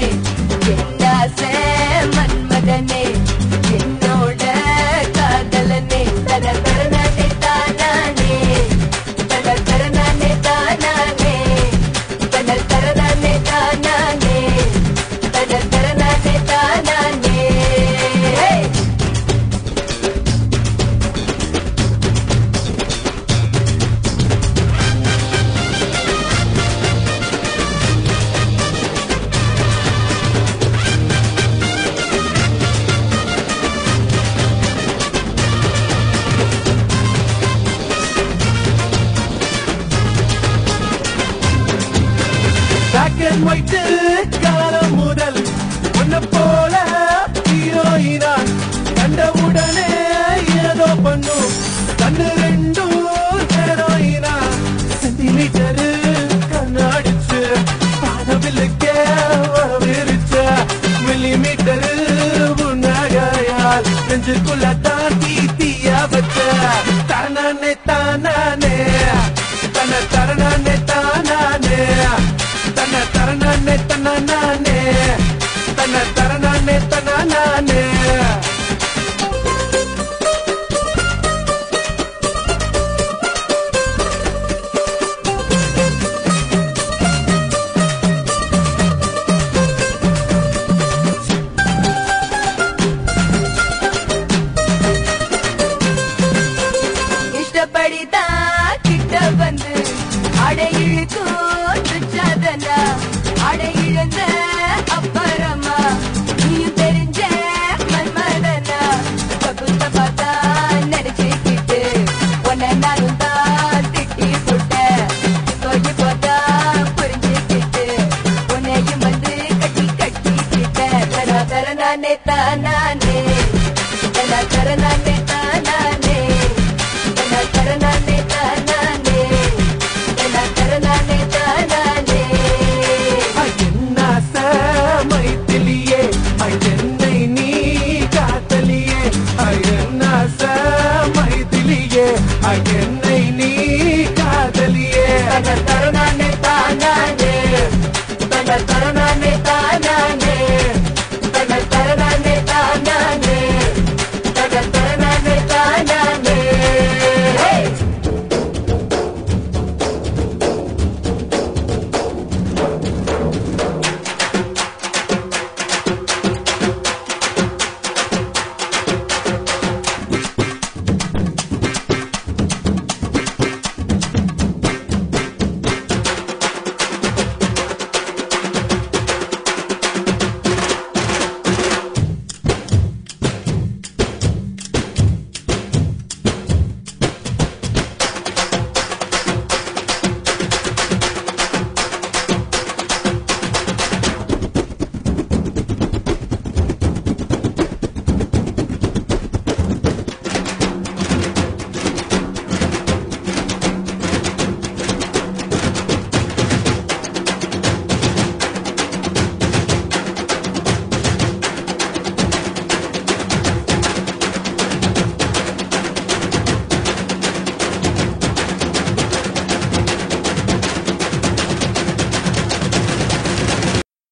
change. Black and white காலம் முதல். உன்ன போல ஹீரோயினா கண்டவுடனே ஏதோ பண்ணும் கண்ணு ரெண்டும் ஹீரோயினா சென்டிமீட்டரு கண்ணாடிச்சு பாதவில்லுக்கே வரவிருச்ச மில்லிமீட்டரு உன்னகையால் நெஞ்சுக்குள்ள தாண்டி தீயா வச்ச தானானே. தானானே தன தரணானே அடிதா கிட்ட வந்து அடையிழுக்கும் துச்சாதனா அடையிழந்த அப்பறமா அப்புறமா நீயும் தெரிஞ்ச மன்மதனா தப்புத்த பார்த்தா நினைச்சுக்கிட்டு உன்னை நானும் தான் திட்டி போட்டேன். சொல்லி போட்டா புரிஞ்சுக்கிட்டு உன்னையும் வந்து கட்டி கட்டிக்கிட்டேன் தர தர நானே தானா